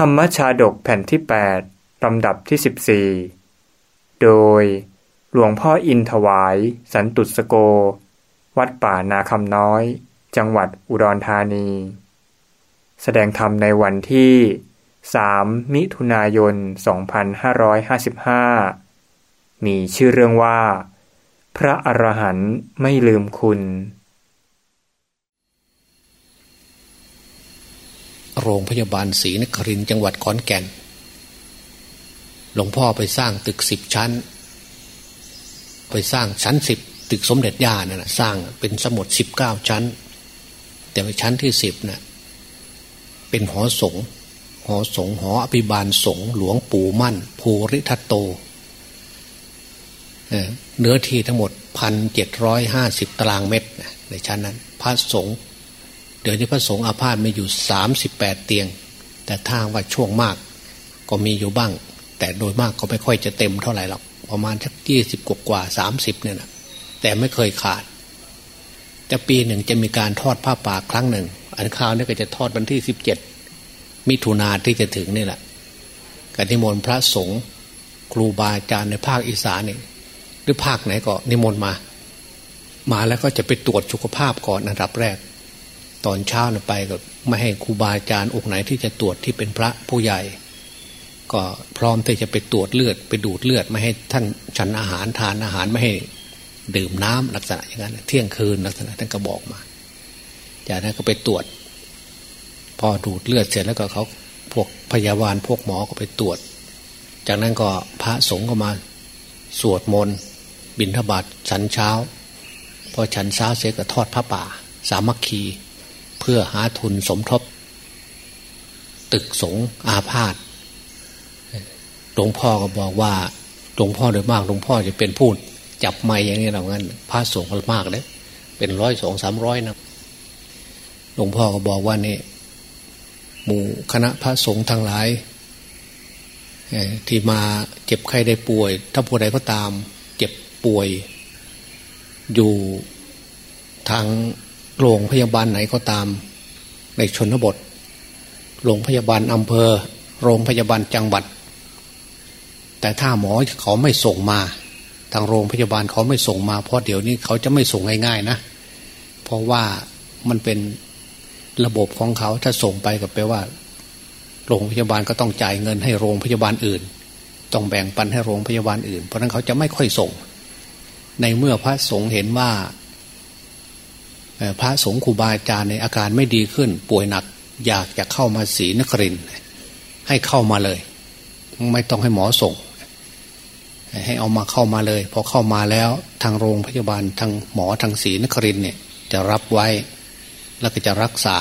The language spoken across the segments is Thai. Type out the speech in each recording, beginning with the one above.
ธรรมชาดกแผ่นที่ 8 ลำดับที่ 14 โดย หลวงพ่ออินถวาย สันตุสโก วัดป่านาคำน้อย จังหวัดอุดรธานี แสดงธรรมในวันที่ 3 มิถุนายน 2555 มีชื่อเรื่องว่า พระอรหันต์ไม่ลืมคุณ โรงพยาบาลศรีนครินจังหวัดขอนแก่น หลวงพ่อไปสร้างตึกสิบชั้น ไปสร้างชั้นสิบตึกสมเด็จย่านะ่ะสร้างเป็นสมุดสิบเก้าชั้น แต่ว่าชั้นที่สิบนะ่ะเป็นหอสงหอสงหออภิบาลสงหลวงปู่มั่น ภูริทัตโตเนื้อที่ทั้งหมดพันเจ็ดร้อยห้าสิบตารางเมตรในชั้นนั้น พระสงฆ์ เดี๋ยวนี้พระสงฆ์อาพาธมีอยู่สามสิบแปดเตียง แต่ทาว่าช่วงมากก็มีอยู่บ้าง แต่โดยมากก็ไม่ค่อยจะเต็มเท่าไหร่หรอกประมาณสักยี่สิบกว่าสามสิบเนี่ยนะแต่ไม่เคยขาด แต่ปีหนึ่งจะมีการทอดผ้าป่าครั้งหนึ่ง อันคราวนี้ก็จะทอดวันที่สิบเจ็ดมิถุนาที่จะถึงนี่แหละกนิมนต์พระสงฆ์ครูบาอาจารย์ในภาคอีสานนี่หรือภาคไหนก็นิมนต์มา มาแล้วก็จะไปตรวจสุขภาพก่อนอันดับแรก ตอนเช้าไปก็ไม่ให้ครูบาอาจารย์องค์ไหนที่จะตรวจที่เป็นพระผู้ใหญ่ ก็พร้อมที่จะไปตรวจเลือดไปดูดเลือด ไม่ให้ท่านฉันอาหารทานอาหารไม่ให้ดื่มน้ำลักษณะอย่างนั้นเที่ยงคืนลักษณะท่านก็บอกมา จากนั้นก็ไปตรวจ พอดูดเลือดเสร็จแล้วก็เขาพวกพยาบาลพวกหมอก็ไปตรวจ จากนั้นก็พระสงฆ์ก็มาสวดมนต์บิณฑบาตฉันเช้า พอฉันเช้าเสร็จก็ทอดพระป่า สามัคคี พื่อหาทุนสมทบ ตึกสงอาพาธหลวงพ่อก็บอกว่าหลวงพ่อโดยมากหลวงพ่อจะเป็นพูด จับไม้อย่างนี้เรางั้นพระสงฆ์มากเลยเป็นร้อยสองสามร้อยนะหลวงพ่อก็บอกว่านี่ หมู่คณะพระสงฆ์ทั้งหลายที่มาเจ็บไข้ได้ป่วย ถ้าผู้ใดก็ตาม เจ็บป่วย อยู่ทาง โรงพยาบาลไหนก็ตาม ในชนบท โรงพยาบาลอำเภอ โรงพยาบาลจังหวัด แต่ถ้าหมอเขาไม่ส่งมา ทางโรงพยาบาลเขาไม่ส่งมา เพราะเดี๋ยวนี้เขาจะไม่ส่งง่ายๆนะ เพราะว่ามันเป็นระบบของเขาถ้าส่งไปก็แปลว่า โรงพยาบาลก็ต้องจ่ายเงินให้โรงพยาบาลอื่น ต้องแบ่งปันให้โรงพยาบาลอื่น เพราะนั้นเขาจะไม่ค่อยส่ง ในเมื่อพระสงฆ์เห็นว่า พระสงฆ์ครูบาอาจารย์ในอาการไม่ดีขึ้น ป่วยหนักอยากจะเข้ามาศรีนครินให้เข้ามาเลย ไม่ต้องให้หมอส่ง ให้เอามาเข้ามาเลย พอเข้ามาแล้วทางโรงพยาบาลทางหมอทางศรีนครินเนี่ย จะรับไว้แล้วก็จะรักษา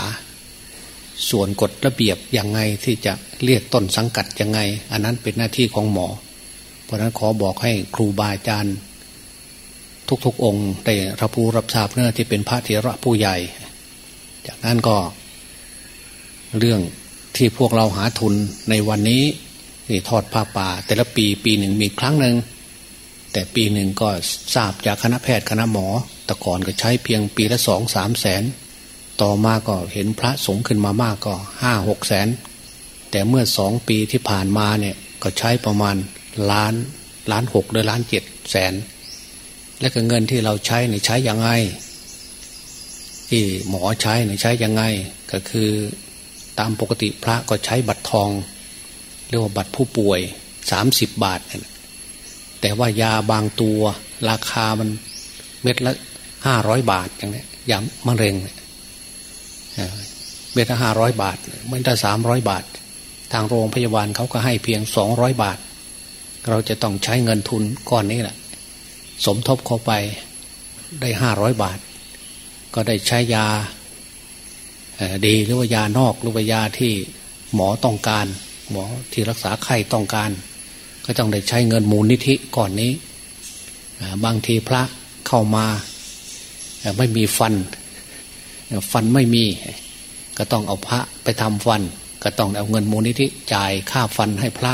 ส่วนกฎระเบียบยังไงที่จะเรียกต้นสังกัดยังไง อันนั้นเป็นหน้าที่ของหมอ เพราะนั้นขอบอกให้ครูบาอาจารย์ ทุกๆ องค์ได้รับรู้รับทราบเนื้อที่เป็นพระเถระผู้ใหญ่ จากนั้นก็ เรื่องที่พวกเราหาทุนในวันนี้ที่ทอดผ้าป่า แต่ละปีปีหนึ่งมีครั้งหนึ่งแต่ปีหนึ่งก็ทราบจากคณะแพทย์คณะหมอแต่ก่อนก็ใช้เพียงปีละสองสามแสน ต่อมาก็เห็นพระสงฆ์ขึ้นมามากก็ห้าหกแสน แต่เมื่อสองปีที่ผ่านมาเนี่ยก็ใช้ประมาณล้านล้านหกหรือล้านเจ็ดแสน และก็เงินที่เราใช้เนี่ยใช้ยังไง ที่หมอใช้เนี่ยใช้ยังไง ก็คือตามปกติพระก็ใช้บัตรทองเรียกว่าบัตรผู้ป่วยสามสิบบาท แต่ว่ายาบางตัวราคามันเม็ดละห้าร้อยบาทอย่างนี้ยามะเร็งเม็ดละห้าร้อยบาทเม็ดละสามร้อยบาท ทางโรงพยาบาลเขาก็ให้เพียงสองร้อยบาท เราจะต้องใช้เงินทุนก้อนนี้แหละ สมทบเข้าไปได้ห้าร้อยบาท ก็ได้ใช้ยาดีหรือว่ายานอกหรือว่ายาที่หมอต้องการ หมอที่รักษาไข้ต้องการ ก็ต้องได้ใช้เงินมูลนิธิก่อนนี้ บางทีพระเข้ามาไม่มีฟัน ฟันไม่มี ก็ต้องเอาพระไปทำฟัน ก็ต้องเอาเงินมูลนิธิจ่ายค่าฟันให้พระ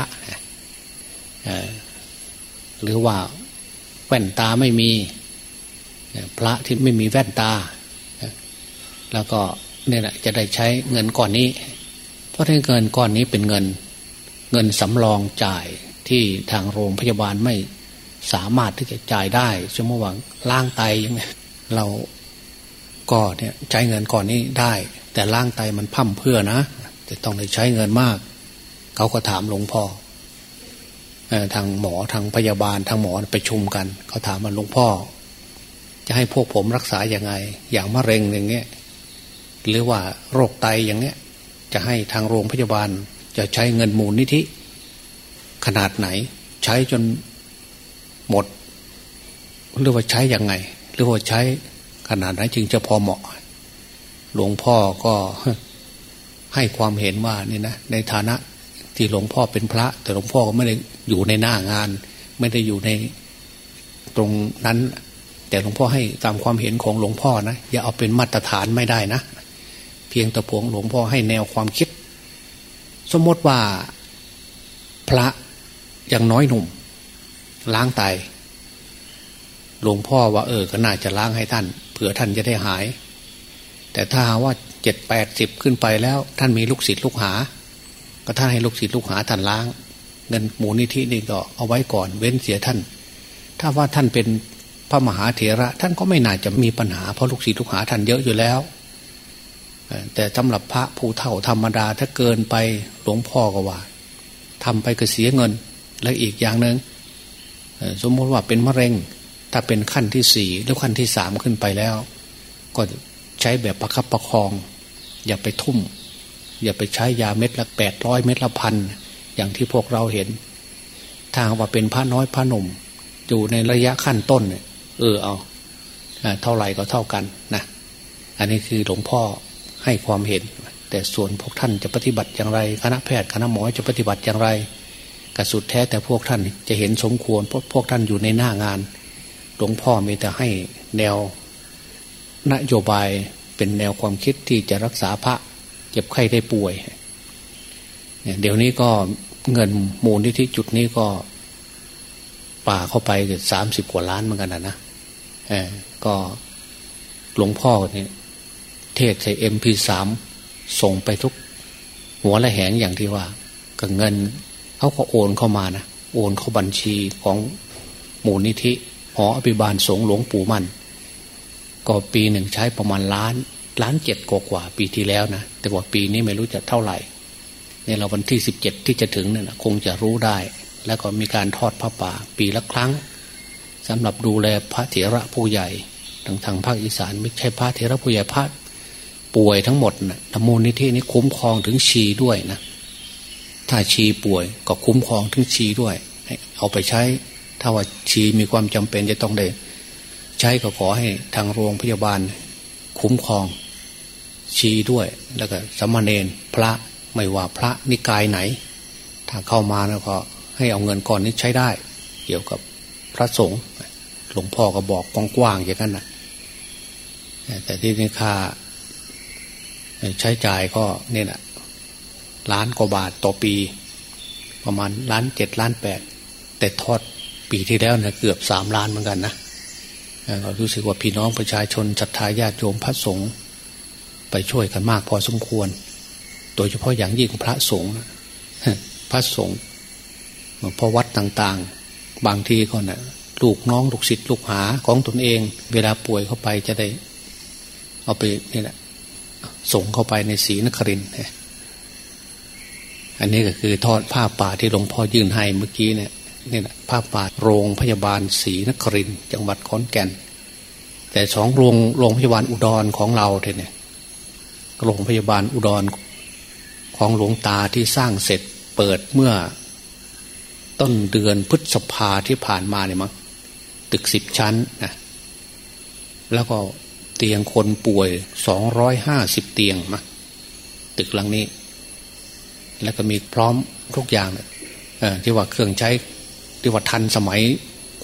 หรือว่า แว่นตาไม่มีพระที่ไม่มีแว่นตา แล้วก็เนี่ยแหละจะได้ใช้เงินก่อนนี้ เพราะในเงินก้อนนี้เป็นเงิน เงินสำรองจ่ายที่ทางโรงพยาบาลไม่สามารถที่จะจ่ายได้สมมติว่าล้างไตยังไงเราก็เนี่ยใช้เงินก่อนนี้ได้ แต่ล้างไตมันพั่มเพื่อนะจะต้องได้ใช้เงินมาก เขาก็ถามหลวงพ่อ ทางหมอทางพยาบาลทางหมอไปชุมกันเขาถามว่าหลวงพ่อ จะให้พวกผมรักษาอย่างไง อย่างมะเร็งอย่างเงี้ยหรือว่าโรคไตอย่างเงี้ย จะให้ทางโรงพยาบาล จะใช้เงินมูลนิธิ ขนาดไหน ใช้จนหมด หรือว่าใช้อย่างไง หรือว่าใช้ขนาดไหนจึงจะพอเหมาะ หลวงพ่อก็ให้ความเห็นว่านี่นะในฐานะ ที่หลวงพ่อเป็นพระ แต่หลวงพ่อก็ไม่ได้อยู่ในหน้างาน ไม่ได้อยู่ในตรงนั้น แต่หลวงพ่อให้ตามความเห็นของหลวงพ่อนะอย่าเอาเป็นมาตรฐานไม่ได้นะ เพียงแต่พวงหลวงพ่อให้แนวความคิด สมมติว่าพระยังน้อยหนุ่ม ล้างไตหลวงพ่อว่าเออก็น่าจะล้างให้ท่านเผื่อท่านจะได้หาย แต่ถ้าว่าเจ็ดแปดสิบขึ้นไปแล้ว ท่านมีลูกศิษย์ลูกหา ก็ท่านให้ลูกศิษย์ลูกหาท่านล้าง เงินหมูลนิธินี่ก็เอาไว้ก่อน เว้นเสียท่าน ถ้าว่าท่านเป็นพระมหาเถระ ท่านก็ไม่น่าจะมีปัญหาเพราะลูกศิษย์ลูกหาท่านเยอะอยู่แล้วแต่สำหรับพระผู้เฒ่าธรรมดาถ้าเกินไปหลวงพ่อก็ว่าทำไปก็เสียเงิน และอีกอย่างหนึ่งสมมติว่าเป็นมะเร็ง ถ้าเป็นขั้นที่สี่หรือขั้นที่สามขึ้นไปแล้ว ก็ใช้แบบประคับประคอง อย่าไปทุ่ม อย่าไปใช้ยาเม็ดละแปดร้อยเม็ดละพันอย่างที่พวกเราเห็น ทางว่าเป็นพระน้อยพระหนุ่ม อยู่ในระยะขั้นต้นเนี่ยเออเอาเท่าไหร่ก็เท่ากันนะอันนี้คือหลวงพ่อให้ความเห็น แต่ส่วนพวกท่านจะปฏิบัติอย่างไร คณะแพทย์คณะหมอจะปฏิบัติอย่างไรกระสุดแท้แต่พวกท่านจะเห็นสมควรเพราะพวกท่านอยู่ในหน้างานหลวงพ่อมีแต่ให้แนวนโยบายเป็นแนวความคิดที่จะรักษาพระ เจ็บไข้ได้ป่วยเดี๋ยวนี้ก็เงินมูลที่ที่จุดนี้ก็ ป่าเข้าไปเกือบสามสิบกว่าล้านเหมือนกันนะนะเออก็หลวงพ่อเนี่ยเทศใส่เอ็มพีสามส่งไปทุก หัวละแหงอย่างที่ว่าก็เงินเขาก็โอนเข้ามานะโอนเข้าบัญชีของมูลนิธิหออภิบาลสงหลวงปู่มัน ก็ปีหนึ่งใช้ประมาณล้าน ล้านเจ็ดกว่าปีที่แล้วนะแต่ว่าปีนี้ไม่รู้จะเท่าไหร่เนี่ยเราวันที่สิบเจ็ดที่จะถึงเนี่ยคงจะรู้ได้ แล้วก็มีการทอดพระป่า ปีละครั้งสำหรับดูแลพระเถระผู้ใหญ่ทางทางภาคอีสานไม่ใช่พระเถระผู้ใหญ่พระป่วยทั้งหมดนะธรรมูลนิธินี้คุ้มครองถึงชีด้วยนะถ้าชีป่วยก็คุ้มครองถึงชีด้วยเอาไปใช้ ถ้าว่าชีมีความจำเป็นจะต้องได้ ใช้ก็ขอให้ทางโรงพยาบาล คุ้มครอง ชีด้วยแล้วก็สมณเณรพระไม่ว่าพระนิกายไหน ถ้าเข้ามาแล้วก็ให้เอาเงินก่อนนี้ใช้ได้ เกี่ยวกับพระสงฆ์หลวงพ่อก็บอกกว้างๆอย่างนั้นนะแต่ที่นี่ค่าใช้จ่ายก็เนี่ยนะล้านกว่าบาทต่อปี ประมาณล้านเจ็ดล้านแปดแต่ทอดปีที่แล้วเนี่ยเกือบสามล้านเหมือนกันนะ เรารู้สึกว่าพี่น้องประชาชนศรัทธาญาติโยมพระสงฆ์ไปช่วยกันมากพอสมควร โดยเฉพาะอย่างยิ่งพระสงฆ์พระสงฆ์พอวัดต่างๆ บางทีก็นะ่ะลูกน้องลูกศิษย์ลูกหาของตนเอง เวลาป่วยเข้าไปจะได้ เอาไปนี่แหละส่งเข้าไปในศีนครินอันนี้ก็คือทอดผ้าป่าที่หลวงพ่อยื่นให้เมื่อกี้เนี่ย นี่แหละภาพบาดโรงพยาบาลศรีนครินจังหวัดขอนแก่น แต่สองโรงโรงพยาบาลอุดรของเราเนี่ยโรงพยาบาลอุดรของหลวงตาที่สร้างเสร็จเปิดเมื่อ ต้นเดือนพฤษภาที่ผ่านมาเนี่ยมั้งตึกสิบชั้นนะแล้วก็เตียงคนป่วยสองร้อยห้าสิบเตียงมาตึกหลังนี้ แล้วก็มีพร้อมทุกอย่างที่ว่าเครื่องใช้ ที่ว่าทันสมัย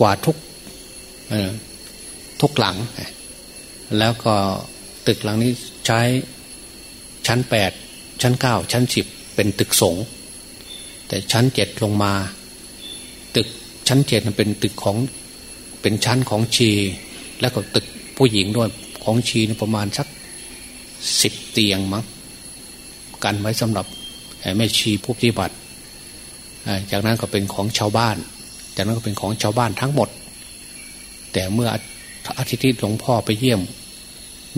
กว่าทุกทุกหลัง แล้วก็ตึกหลังนี้ใช้ชั้นแปดชั้นเก้าชั้นสิบเป็นตึกสงแต่ชั้นเจ็ดลงมา ตึกชั้นเจ็ดเป็นตึกของเป็นชั้นของชี แล้วก็ตึกผู้หญิงด้วยของชีประมาณสักสิบเตียงมั้งกันไว้สำหรับแม่ชีผู้ปฏิบัติ จากนั้นก็เป็นของชาวบ้าน จากนั้นก็เป็นของชาวบ้านทั้งหมด แต่เมื่ออาทิตย์ที่หลวงพ่อไปเยี่ยม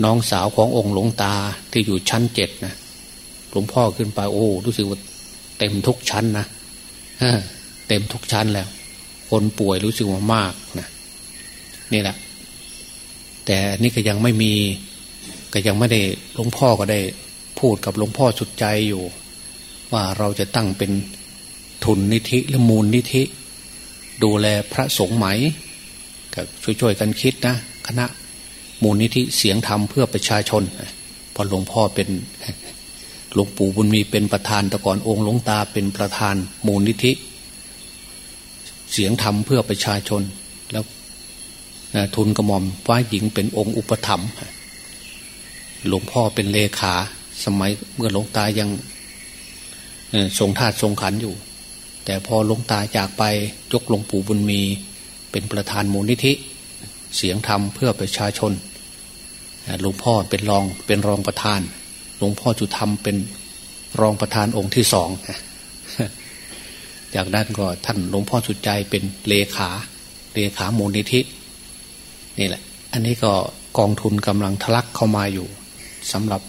น้องสาวขององค์หลวงตาที่อยู่ชั้นเจ็ดนะหลวงพ่อขึ้นไปโอ้รู้สึกว่าเต็มทุกชั้นนะเต็มทุกชั้นแล้ว คนป่วยรู้สึกว่ามากนะนี่แหละ แต่นี่ก็ยังไม่มี ก็ยังไม่ได้หลวงพ่อก็ได้พูดกับหลวงพ่อสุดใจอยู่ ว่าเราจะตั้งเป็นทุนนิธิหรือมูลนิธิ ดูแลพระสงฆ์ไหมก็ช่วยๆกันคิดนะ คณะมูลนิธิเสียงธรรมเพื่อประชาชนพอหลวงพ่อเป็นหลวงปู่บุญมีเป็นประธานต่ก่อนองค์หลวงตาเป็นประธานมูลนิธิ เสียงธรรมเพื่อประชาชน แล้วทุนกระหม่อมฟ้าหญิงเป็นองค์อุปถัมภ์หลวงพ่อเป็นเลขาสมัยเมื่อหลวงตายังทรงทาสทรงขันอยู่ แต่พอหลวงตาจากไปยกหลวงปู่บุญมี เป็นประธานมูลนิธิ เสียงธรรมเพื่อประชาชนหลวงพ่อเป็นรองเป็นรองประธาน หลวงพ่อจุธรรมเป็นรองประธานองค์ที่สองจากนั้นก็ท่านหลวงพ่อสุดใจเป็นเลขาเลขามูลนิธินี่แหละ อันนี้ก็กองทุนกำลังทะลักเข้ามาอยู่สำหรับ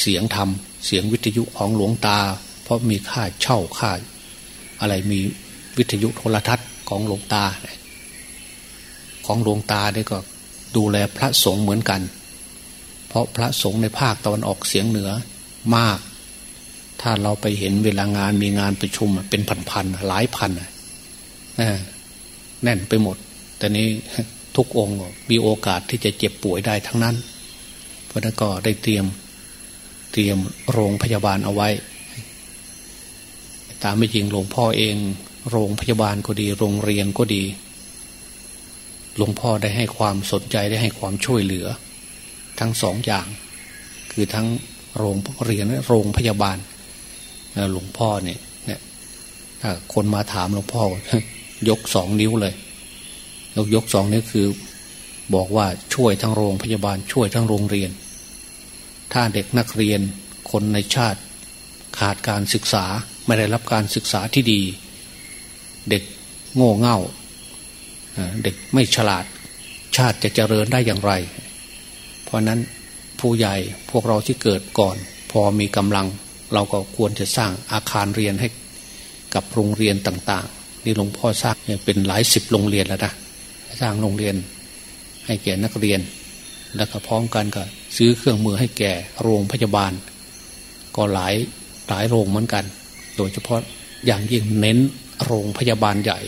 เสียงธรรม เสียงวิทยุของหลวงตา เพราะมีค่าเช่าค่า อะไรมีวิทยุโทรทัศน์ของหลวงตา ของหลวงตาเนี่ยก็ดูแลพระสงฆ์เหมือนกัน เพราะพระสงฆ์ในภาคตะวันออกเสียงเหนือมาก ถ้าเราไปเห็นเวลางานมีงานประชุมเป็นพันๆหลายพันแน่นไปหมด แต่นี้ทุกองค์มีโอกาสที่จะเจ็บป่วยได้ทั้งนั้น เพราะนั้นก็ได้เตรียมเตรียมโรงพยาบาลเอาไว้ ตามไม่จริงหลวงพ่อเอง โรงพยาบาลก็ดี โรงเรียนก็ดี หลวงพ่อได้ให้ความสนใจได้ให้ความช่วยเหลือ ทั้งสองอย่าง คือทั้งโรงเรียนและโรงพยาบาลหลวงพ่อเนี่ยเนี่ยถ้าคนมาถามหลวงพ่อ ยกสองนิ้วเลย ยกยกสองนิ้วคือ บอกว่าช่วยทั้งโรงพยาบาลช่วยทั้งโรงเรียน ถ้าเด็กนักเรียนคนในชาติขาดการศึกษา ไม่ได้รับการศึกษาที่ดี เด็กโง่เง่าเด็กไม่ฉลาดชาติจะเจริญได้อย่างไร เพราะนั้นผู้ใหญ่พวกเราที่เกิดก่อน พอมีกำลังเราก็ควรจะสร้างอาคารเรียนให้กับโรงเรียนต่าง ๆ นี่หลวงพ่อสร้างเป็นหลายสิบโรงเรียนแล้วนะสร้างโรงเรียนให้แก่นักเรียน แล้วก็พร้อมกันก็ซื้อเครื่องมือให้แก่โรงพยาบาล ก็หลายหลายโรงเหมือนกัน โดยเฉพาะอย่างยิ่งเน้นโรงพยาบาลใหญ่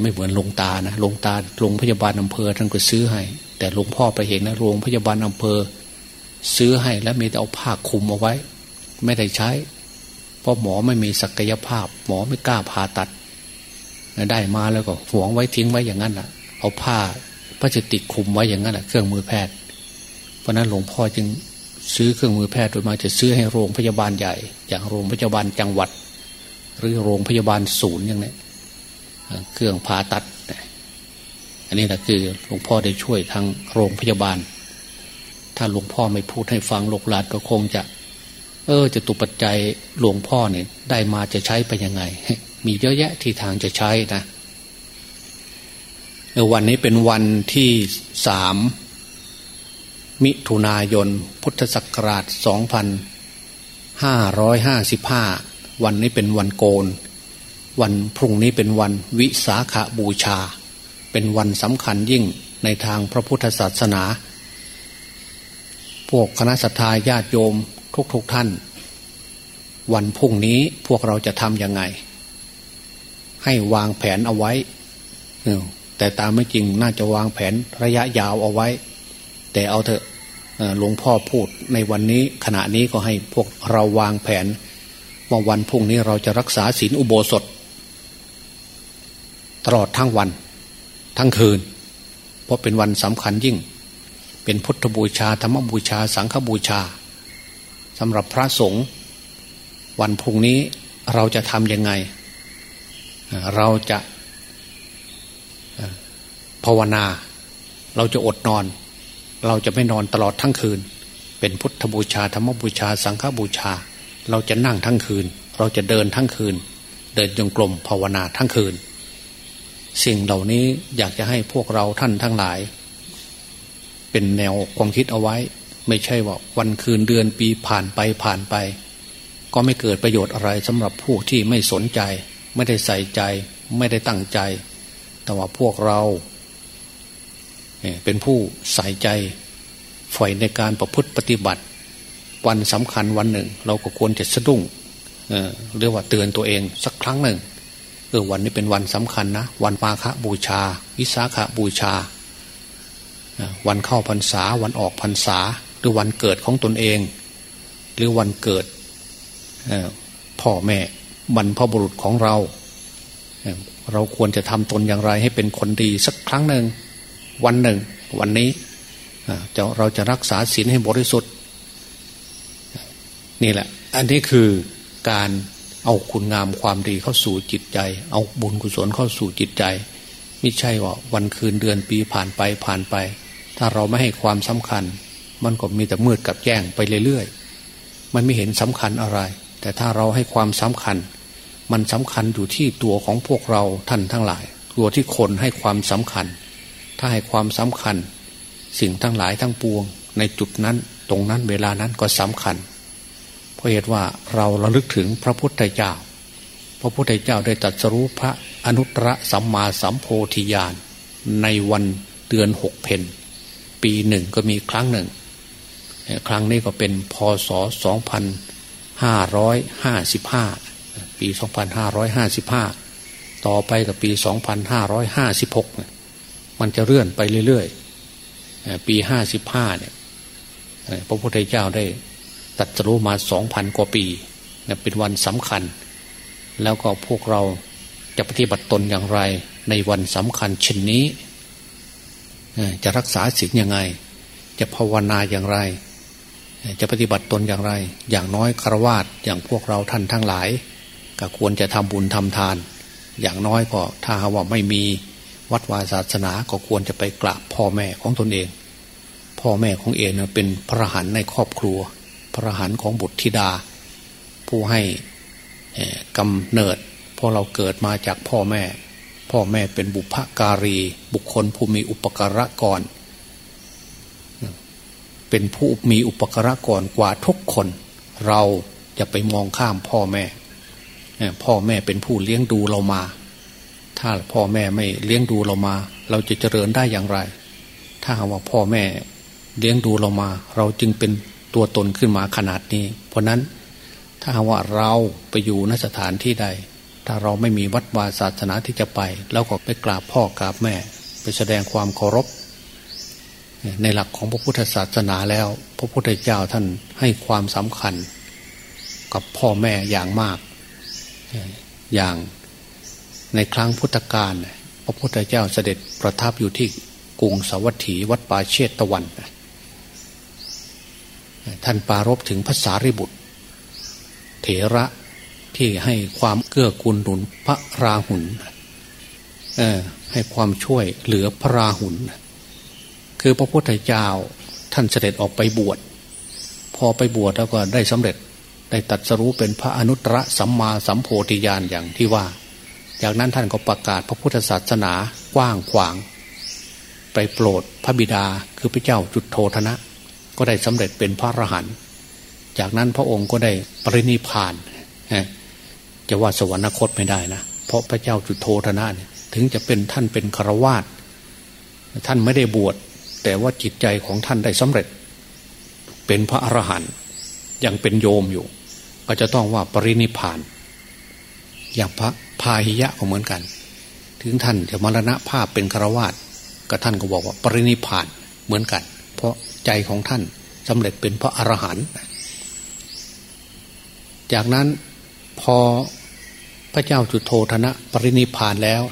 ไม่เหมือนโรงตานะโรงตาโรงพยาบาลอำเภอท่านก็ซื้อให้ แต่หลวงพ่อไปเห็นนะโรงพยาบาลอำเภอ ซื้อให้แล้วมีแต่เอาผ้าคลุมเอาไว้ ไม่ได้ใช้ เพราะหมอไม่มีศักยภาพ หมอไม่กล้าผ่าตัด ได้มาแล้วก็หวงไว้ทิ้งไว้อย่างนั้นแหละเอาผ้าพลาสติกคลุมไว้อย่างนั้นแหละเครื่องมือแพทย์ เพราะนั้นหลวงพ่อจึง ซื้อเครื่องมือแพทย์โดยมาจะซื้อให้โรงพยาบาลใหญ่ อย่างโรงพยาบาลจังหวัด หรือโรงพยาบาลศูนย์อย่างนี้เครื่องผ่าตัด อันนี้แหละคือหลวงพ่อได้ช่วยทางโรงพยาบาล ถ้าหลวงพ่อไม่พูดให้ฟังลูกหลานก็คงจะ เออ จะตุปัจจัยหลวงพ่อเนี่ยได้มาจะใช้ไปยังไง มีเยอะแยะที่ทางจะใช้นะวันนี้เป็นวันที่สาม มิถุนายน พุทธศักราชสองพันห้าร้อยห้าสิบห้าวันนี้เป็นวันโกน วันพรุ่งนี้เป็นวันวิสาขาบูชา เป็นวันสำคัญยิ่งในทางพระพุทธศาสนา พวกคณะสัตยาญาติโยมทุกๆทท่าน วันพรุ่งนี้พวกเราจะทำยังไง ให้วางแผนเอาไว้ แต่ตามไม่จริงน่าจะวางแผนระยะยาวเอาไว้ แต่เอาเถอะหลวงพ่อพูดในวันนี้ขณะนี้ก็ให้พวกเราวางแผน ว่าวันพรุ่งนี้เราจะรักษาศีลอุโบสถ ตลอดทั้งวัน ทั้งคืน เพราะเป็นวันสำคัญยิ่ง เป็นพุทธบูชาธรรมบูชา สังฆบูชาสำหรับพระสงฆ์วันพรุ่งนี้เราจะทำยังไง เราจะภาวนา เราจะอดนอน เราจะไม่นอนตลอดทั้งคืน เป็นพุทธบูชาธรรมบูชา สังฆบูชา เราจะนั่งทั้งคืน เราจะเดินทั้งคืน เดินจงกรมภาวนาทั้งคืน สิ่งเหล่านี้อยากจะให้พวกเราท่านทั้งหลาย เป็นแนวความคิดเอาไว้ ไม่ใช่ว่าวันคืนเดือนปีผ่านไปผ่านไป ก็ไม่เกิดประโยชน์อะไรสำหรับผู้ที่ไม่สนใจ ไม่ได้ใส่ใจ ไม่ได้ตั้งใจ แต่ว่าพวกเรา เป็นผู้ใส่ใจใฝ่ในการประพฤติปฏิบัติ วันสำคัญวันหนึ่ง เราก็ควรจะสะดุ้งเรียกว่าเตือนตัวเองสักครั้งหนึ่งเออวันนี้เป็นวันสำคัญนะ วันมาฆบูชา วิสาขบูชา วันเข้าพรรษา วันออกพรรษา หรือวันเกิดของตนเอง หรือวันเกิดพ่อแม่บรรพบุรุษของเรา เราควรจะทำตนอย่างไรให้เป็นคนดีสักครั้งหนึ่ง วันหนึ่ง วันนี้จะเราจะรักษาศีลให้บริสุทธิ์ นี่แหละ อันนี้คือการเอาคุณงามความดีเข้าสู่จิตใจ เอาบุญกุศลเข้าสู่จิตใจ ไม่ใช่ว่าวันคืนเดือนปีผ่านไปผ่านไป ถ้าเราไม่ให้ความสำคัญ มันก็มีแต่มืดกับแจ้งไปเรื่อยๆ มันไม่เห็นสำคัญอะไร แต่ถ้าเราให้ความสำคัญ มันสำคัญอยู่ที่ตัวของพวกเราท่านทั้งหลาย ตัวที่คนให้ความสำคัญ ถ้าให้ความสำคัญ สิ่งทั้งหลายทั้งปวง ในจุดนั้นตรงนั้นเวลานั้นก็สำคัญ เพราะเหตุว่าเราระลึกถึงพระพุทธเจ้า พระพุทธเจ้าได้ตรัสรู้พระอนุตตรสัมมาสัมโพธิญาณในวันเดือนหกเพนปีหนึ่งก็มีครั้งหนึ่ง ครั้งนี้ก็เป็นพศ 2555 ปี 2555 ต่อไปกับปี 2556 มันจะเลื่อนไปเรื่อยๆปีห้าสิบห้าเนี่ยพระพุทธเจ้าได้ตัดรู้มาสองพันกว่าปีเป็นวันสำคัญ แล้วก็พวกเราจะปฏิบัติตนอย่างไร ในวันสำคัญเช่นนี้จะรักษาศีลยังไง จะภาวนาอย่างไร จะปฏิบัติตนอย่างไร อย่างน้อยคารวาสอย่างพวกเราท่านทั้งหลาย ก็ควรจะทำบุญทำทาน อย่างน้อยก็ถ้าว่าไม่มี วัดวาศาสนาก็ควรจะไปกราบพ่อแม่ของตนเอง พ่อแม่ของเองเป็นพระหันในครอบครัว พระหันของบุตรธิดา ผู้ให้กำเนิดพอเราเกิดมาจากพ่อแม่ พ่อแม่เป็นบุพการี บุคคลผู้มีอุปการะก่อนเป็นผู้มีอุปการะก่อนกว่าทุกคน เราจะไปมองข้ามพ่อแม่ พ่อแม่เป็นผู้เลี้ยงดูเรามา ถ้าพ่อแม่ไม่เลี้ยงดูเรามา เราจะเจริญได้อย่างไร ถ้าหากว่าพ่อแม่เลี้ยงดูเรามา เราจึงเป็นตัวตนขึ้นมาขนาดนี้ เพราะนั้นถ้าหากว่าเราไปอยู่นสถานที่ใด ถ้าเราไม่มีวัดวาศาสนาที่จะไปแล้วก็ไปกราบพ่อกราบแม่ ไปแสดงความเคารพในหลักของพระพุทธศาสนาแล้ว พระพุทธเจ้าท่านให้ความสำคัญ กับพ่อแม่อย่างมาก อย่าง ในครั้งพุทธกาลพระพุทธเจ้าเสด็จประทับอยู่ที่กรุงสวัสถีวัดป่าเชตตะวัน ท่านปารบถึงภาษาริบุตร เถระที่ให้ความเกื้อกูลหนุนพระราหุลให้ความช่วยเหลือพระราหุลคือพระพุทธเจ้าท่านเสด็จออกไปบวช พอไปบวชแล้วก็ได้สำเร็จได้ตัดสรู้เป็นพระอนุตตรสัมมาสัมโพธิญาณอย่างที่ว่า จากนั้นท่านก็ประกาศพระพุทธศาสนากว้างขวาง ไปโปรดพระบิดาคือพระเจ้าจุดโทธนะ ก็ได้สำเร็จเป็นพระอรหันต์จากนั้นพระองค์ก็ได้ปรินิพานจะว่าสวรรคตไม่ได้นะเพราะพระเจ้าจุโธธนะเนี่ยถึงจะเป็นท่านเป็นครวาสท่านไม่ได้บวช แต่ว่าจิตใจของท่านได้สำเร็จ เป็นพระอรหันต์ยังเป็นโยมอยู่ ก็จะต้องว่าปรินิพาน อย่างพระ พาหิยะก็เหมือนกัน ถึงท่านจะมรณะภาพเป็นครวาสก็ท่านก็บอกว่าปรินิพานเหมือนกัน เพราะใจของท่านสำเร็จเป็นพระอรหันต์จากนั้นพอพระเจ้าจุโธธนะปรินิพานแล้ว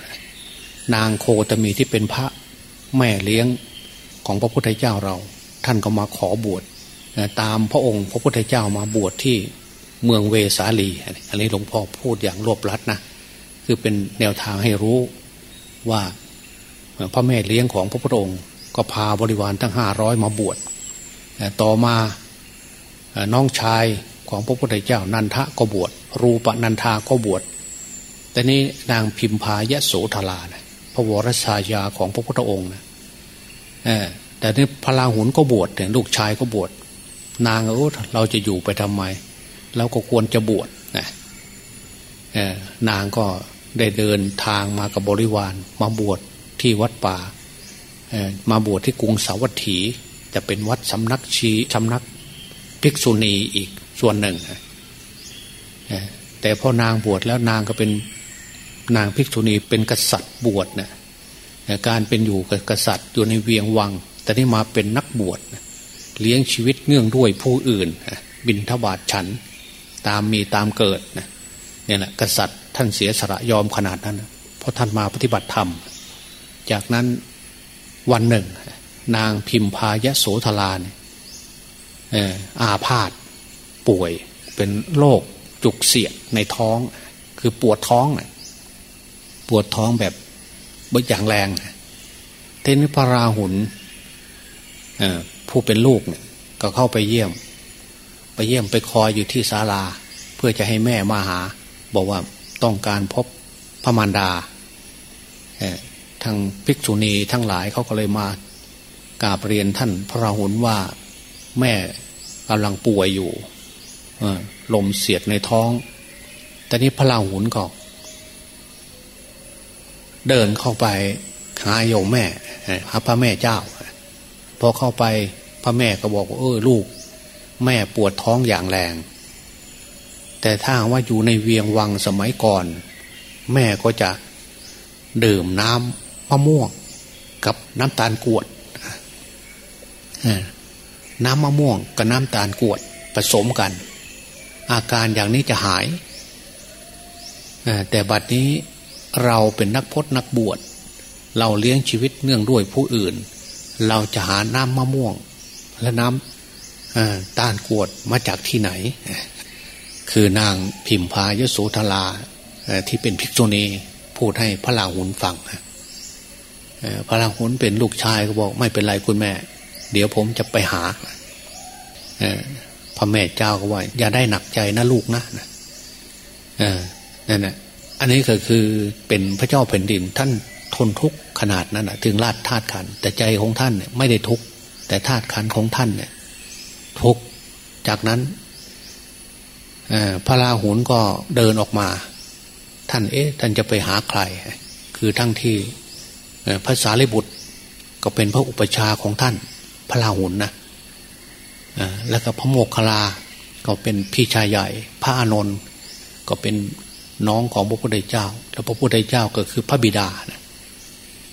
นางโคตมีที่เป็นพระแม่เลี้ยงของพระพุทธเจ้าเรา ท่านก็มาขอบวชตามพระองค์ พระพุทธเจ้ามาบวชที่เมืองเวสาลี อันนี้หลวงพ่อพูดอย่างรวบลัดนะ คือเป็นแนวทางให้รู้ว่าพระแม่เลี้ยงของพระพุทธองค์ก็พาบริวารทั้งห้าร้อยมาบวชต่อมาน้องชายของพระพุทธเจ้านันทะก็บวชรูปนันทาก็บวชแต่นี้นางพิมพายะโสธรานะพระวรชายาของพระพุทธองค์นะแต่นี่พระราหุลก็บวชเนี่ยลูกชายก็บวชนางเออเราจะอยู่ไปทำไม เราก็ควรจะบวชนะนางก็ ได้เดินทางมากับบริวาร มาบวชที่วัดป่า มาบวชที่กรุงสาวัตถี จะเป็นวัดสำนักชีสำนักภิกษุณีอีกส่วนหนึ่ง แต่พอนางบวชแล้วนางก็เป็นนางภิกษุณีเป็นกษัตริย์บวชนะการเป็นอยู่กับกษัตริย์อยู่ในเวียงวัง แต่นี่มาเป็นนักบวชเลี้ยงชีวิตเนื่องด้วยผู้อื่นบินทบาทฉันตามมีตามเกิดเนี่ยแหละกษัตริย์ ท่านเสียสละยอมขนาดนั้น เพราะท่านมาปฏิบัติธรรม จากนั้นวันหนึ่ง นางพิมพายโสธรานอาพาธป่วยเป็นโรคจุกเสียดในท้อง คือปวดท้องปวดท้องแบบบอย่างแรงเทนิพราหุนผู้เป็นลูกเนี่ยก็เข้าไปเยี่ยม ไปเยี่ยมไปคอยอยู่ที่ศาลา เพื่อจะให้แม่มาหา บอกว่า ต้องการพบพระมารดาทางภิกษุณีทั้งหลายเขาก็เลยมากราบเรียนท่านพระราหุลว่าแม่กำลังป่วยอยู่ลมเสียดในท้อง แต่นี้พระราหุลก็เดินเข้าไปหาโยมแม่หาพระแม่เจ้าพอเข้าไปพระแม่ก็บอกว่าเออลูก แม่ปวดท้องอย่างแรง แต่ถ้าว่าอยู่ในเวียงวังสมัยก่อน แม่ก็จะดื่มน้ำมะม่วงกับน้ำตาลกวดน้ำมะม่วงกับน้ำตาลกวดผสมกัน อาการอย่างนี้จะหาย แต่บัดนี้เราเป็นนักพจนักบวช เราเลี้ยงชีวิตเนื่องด้วยผู้อื่น เราจะหาน้ำมะม่วง และน้ำตาลกวดมาจากที่ไหน คือนางพิมพายโสธราที่เป็นภิกษุณีพูดให้พระลาหุนฟังพระลาหุนเป็นลูกชายก็บอกไม่เป็นไรคุณแม่ เดี๋ยวผมจะไปหาพระแม่เจ้าก็ว่า อย่าได้หนักใจนะลูกนะนั่นแหละอันนี้ก็คือเป็นพระเจ้าแผ่นดินท่านทนทุกข์ขนาดนั้นถึงลาดธาตุขัน แต่ใจของท่านเนี่ยไม่ได้ทุกข์แต่ธาตุขันของท่านเนี่ยทุกข์จากนั้น พระราหุลก็เดินออกมา ท่านเอ๊ะท่านจะไปหาใคร คือทั้งที่พระสารีบุตรก็เป็นพระอุปชาของท่าน พระราหุลนะแล้วก็พระโมกขลาก็เป็นพี่ชายใหญ่ พระอานนท์ก็เป็นน้องของพระพุทธเจ้า แล้วพระพุทธเจ้าก็คือพระบิดานะ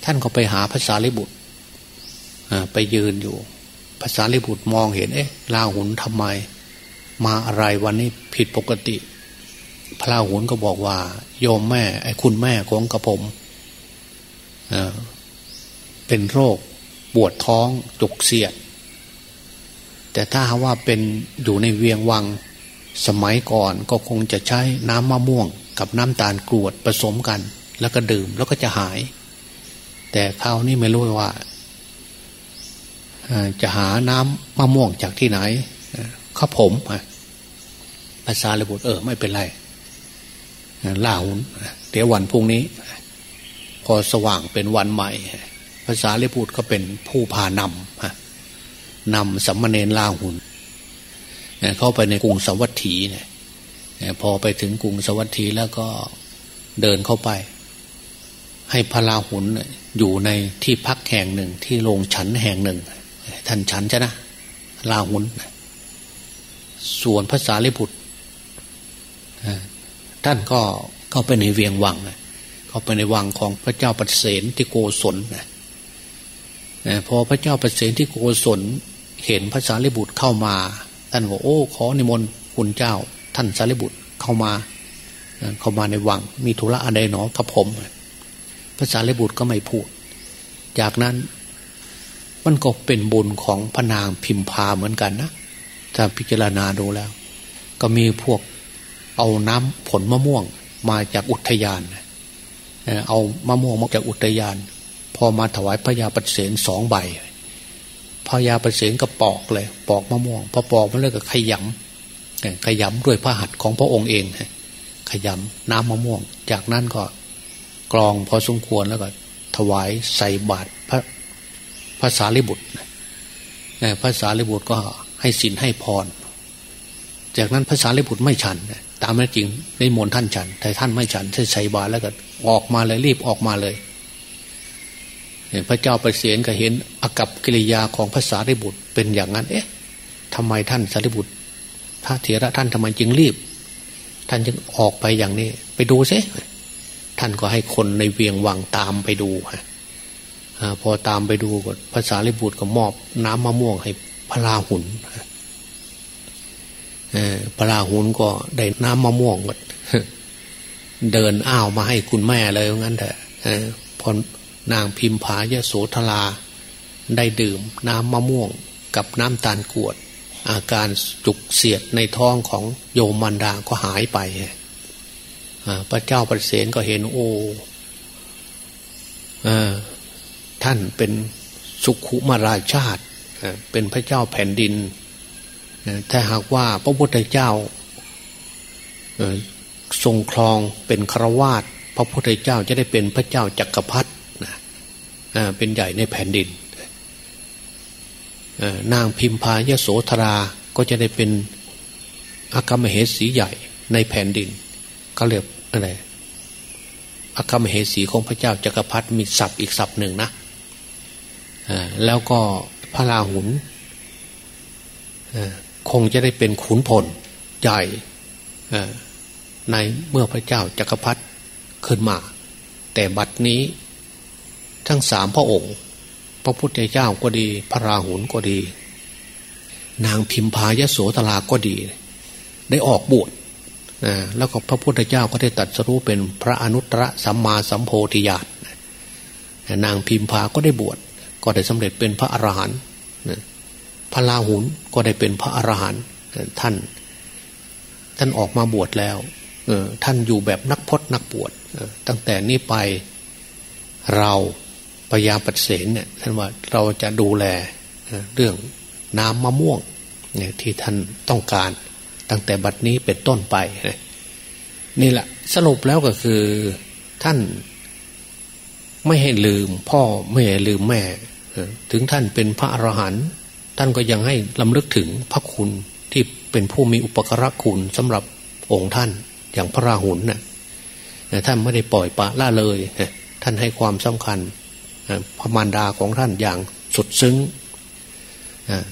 ท่านก็ไปหาภาษาลิบุตรไปยืนอยู่ภาษาลิบุตรมองเห็น เอ๊ะลาหุนทำไม มาอะไรวันนี้ผิดปกติ พระลาหุนก็บอกว่า โยมแม่ ไอ้คุณแม่ของกระผมเป็นโรคปวดท้องจุกเสียด แต่ถ้าว่าเป็นอยู่ในเวียงวังสมัยก่อนก็คงจะใช้น้ำมะม่วง กับน้ำตาลกรวดผสมกัน แล้วก็ดื่มแล้วก็จะหาย แต่คราวนี้ไม่รู้ว่าจะหาน้ำมะม่วงจากที่ไหนข้าผม ภาษาเลยบุตรเออ ไม่เป็นไรล่าหุนเดี๋ยววันพรุ่งนี้ พอสว่างเป็นวันใหม่ภาษาเลบุตรก็เป็นผู้พานำนำสัมมาเนรลาหุนเข้าไปในกรุงสวัสดีเนี่ยพอไปถึงกรุงสวัสดีแล้วก็เดินเข้าไป ให้พระราหุลอยู่ในที่พักแห่งหนึ่งที่โรงฉันแห่งหนึ่ง ท่านฉันใช่นะลาหุนส่วนภาษาลิบุตร ท่านก็เข้าไปในเวียงวังเข้าไปในวังของพระเจ้าปเสนที่โกศลนะพอพระเจ้าปเสนที่โกศลเห็นภาษาลิบุตรเข้ามา ท่านบอกโอ้ขอนิมนต์คุณเจ้า ท่านสารีบุตรเข้ามา เข้ามาในวัง มีธุระอะไรหนอกับผมพระสารีบุตรก็ไม่พูด จากนั้นมันก็เป็นบุญของพระนางพิมพาเหมือนกันนะถ้าพิจารณาดูแล้ว ก็มีพวก เอาน้ำผลมะม่วงมาจากอุทยาน เอามะม่วงมาจากอุทยาน พอมาถวายพระยาปเสนสองใบพญาปเสนก็ปอกเลย ปอกมะม่วง พอปอกมันเลยก็ขยขยำด้วยพระหัตถ์ของพระองค์เอง ขยำน้ำมะม่วง จากนั้นก็กรองพอสมควรแล้วก็ ถวายใส่บาตรพระภาษาลิบุตรภาษาลิบุตรก็ให้สินให้พร จากนั้นภาษาลิบุตรไม่ฉัน ตามนั้นจริงในมนท่านฉันแต่ท่านไม่ฉันใส่บาตรแล้วก็ออกมาเลยรีบออกมาเลยพระเจ้าประเสียนก็เห็นอากับกิริยาของภาษาลิบุตรเป็นอย่างนั้น เอ๊ะทำไมท่านสารีบุตรพระเถระท่านทำไมจึงรีบ ท่านจึงออกไปอย่างนี้ ไปดูซิท่านก็ให้คนในเวียงวังตามไปดูฮะพอตามไปดูก็ภาษาลิบุตรก็มอบน้ำมะม่วงให้พระราหุล พระราหุลก็ได้น้ำมะม่วงเดินอ้าวมาให้คุณแม่เลยงั้นเถอะพอนางพิมพายโสธราได้ดื่มน้ำมะม่วงกับน้ำตาลกวด อาการจุกเสียดในท้องของโยมมันดาก็หายไปพระเจ้าประเสนก็เห็นโอ้ท่านเป็นสุขุมาราชาติเป็นพระเจ้าแผ่นดิน ถ้าหากว่าพระพุทธเจ้าทรงครองเป็นครวาตพระพุทธเจ้าจะได้เป็นพระเจ้าจักรพรรดิเป็นใหญ่ในแผ่นดินนางพิมพายโสธราก็จะได้เป็นอากามเหสีใหญ่ในแผ่นดินก็เรียกอะไรอากามเหสีของพระเจ้าจักรพรรดิมีศัพท์อีกศัพท์หนึ่งนะแล้วก็พระราหุล คงจะได้เป็นขุนพลใหญ่ในเมื่อพระเจ้าจักรพรรดิขึ้นมา แต่บัดนี้ทั้งสามพระองค์ พระพุทธเจ้าก็ดี พระราหุลก็ดี นางพิมพายโสตลาก็ดี ได้ออกบวชแล้วก็พระพุทธเจ้าก็ได้ตัดสรู้เป็นพระอนุตตรสัมมาสัมโพธิญาณนางพิมพาก็ได้บวชก็ได้สำเร็จเป็นพระอรหันต์ พระราหุลก็ได้เป็นพระอรหันต์ท่าน ท่านออกมาบวชแล้วท่านอยู่แบบนักพจนักบวชตั้งแต่นี้ไปเราพยาปเสนเนี่ยท่านว่าเราจะดูแลเรื่องน้ำมะม่วงเนี่ยที่ท่านต้องการ ตั้งแต่บัดนี้เป็นต้นไป นี่แหละสรุปแล้วก็คือท่านไม่ให้ลืม พ่อไม่ให้ลืมแม่ ถึงท่านเป็นพระอรหันต์ ท่านก็ยังให้ลำลึกถึงพระคุณที่เป็นผู้มีอุปกรณคุณสำหรับองค์ท่านอย่างพระราหุลนะ่ะท่านไม่ได้ปล่อยปะละเลย ท่านให้ความสำคัญพระมารดาของท่านอย่างสุดซึ้ง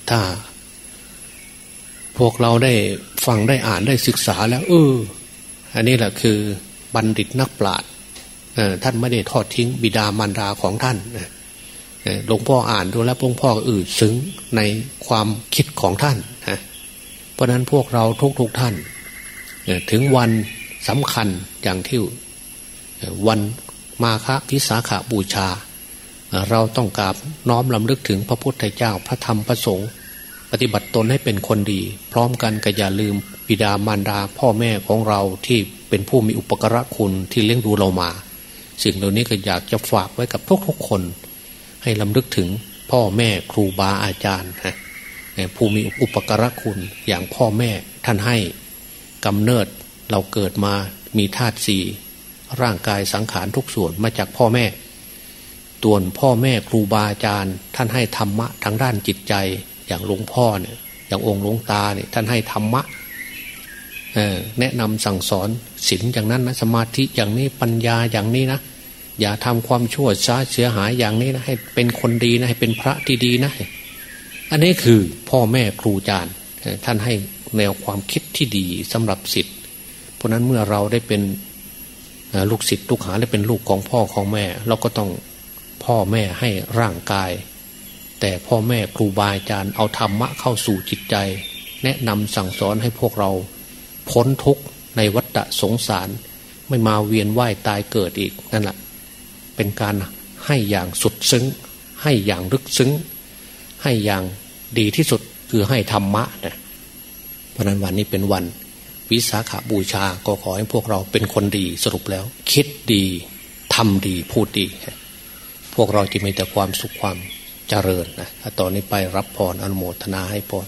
ถ้า พวกเราได้ฟังได้อ่านได้ศึกษาแล้ว เออ อันนี้แหละคือบัณฑิตนักปราชญ์ท่านไม่ได้ทอดทิ้งบิดามารดาของท่าน หลวงพ่ออ่านดูแล้วหลวงพ่ออื่นซึ้งในความคิดของท่านเพราะนั้นพวกเราทุกๆทท่าน ถึงวันสำคัญอย่างที่วันมาฆพิสาขาบูชา เราต้องกราบน้อมลำลึกถึงพระพุทธเจ้าพระธรรมพระสงฆ์ปฏิบัติตนให้เป็นคนดี พร้อมกันก็อย่าลืมบิดามารดาพ่อแม่ของเราที่เป็นผู้มีอุปการะคุณที่เลี้ยงดูเรามา สิ่งเหล่านี้ก็อยากจะฝากไว้กับทุกๆคน ให้ลำลึกถึงพ่อแม่ครูบาอาจารย์ผู้มีอุปการะคุณอย่างพ่อแม่ท่านให้กำเนิดเราเกิดมามีธาตุสี่ร่างกายสังขารทุกส่วนมาจากพ่อแม่ตัวนพ่อแม่ครูบาอาจารย์ ท่านให้ธรรมะทางด้านจิตใจอย่างหลวงพ่อเนี่ยอย่างองค์หลวงตาเนี่ยท่านให้ธรรมะแนะนำสั่งสอนศีลอย่างนั้นนะสมาธิอย่างนี้ปัญญาอย่างนี้นะ อย่าทำความชั่วช้าเสียหายอย่างนี้นะให้เป็นคนดีนะให้เป็นพระที่ดีนะอันนี้คือพ่อแม่ครูอาจารย์ท่านให้แนวความคิดที่ดีสำหรับสิทธิ์เพราะนั้นเมื่อเราได้เป็นลูกศิษย์ลูกหาและเป็นลูกของพ่อของแม่ เราก็ต้องพ่อแม่ให้ร่างกาย แต่พ่อแม่ครูบาอาจารย์เอาธรรมะเข้าสู่จิตใจ แนะนำสั่งสอนให้พวกเราพ้นทุกข์ในวัฏสงสาร ไม่มาเวียนว่ายตายเกิดอีกนั่นแหละ เป็นการให้อย่างสุดซึ้ง ให้อย่างลึกซึ้ง ให้อย่างดีที่สุดคือให้ธรรมะนะเพราะนั้นวันนี้เป็นวัน วิสาขาบูชาก็ขอให้พวกเราเป็นคนดีสรุปแล้ว คิดดีทำดีพูดดี พวกเราจะมีแต่ความสุขความเจริญนะต่อนนี้ไปรับพรอนุโมทนาให้พร